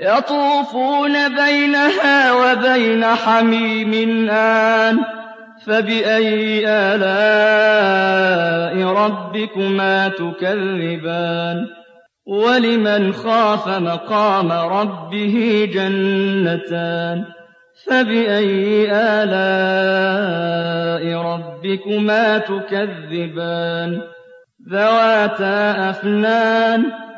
يطوفون بينها وبين حميم آن. فبأي آلاء ربكما تكذبان؟ ولمن خاف مقام ربه جنتان؟ فبأي آلاء ربكما تكذبان؟ ذَوَاتَا أَفْنَانٍ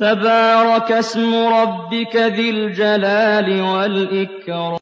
تَبَارَكَ اسْمُ رَبِّكَ ذِي الْجَلَالِ وَالْإِكْرَامِ.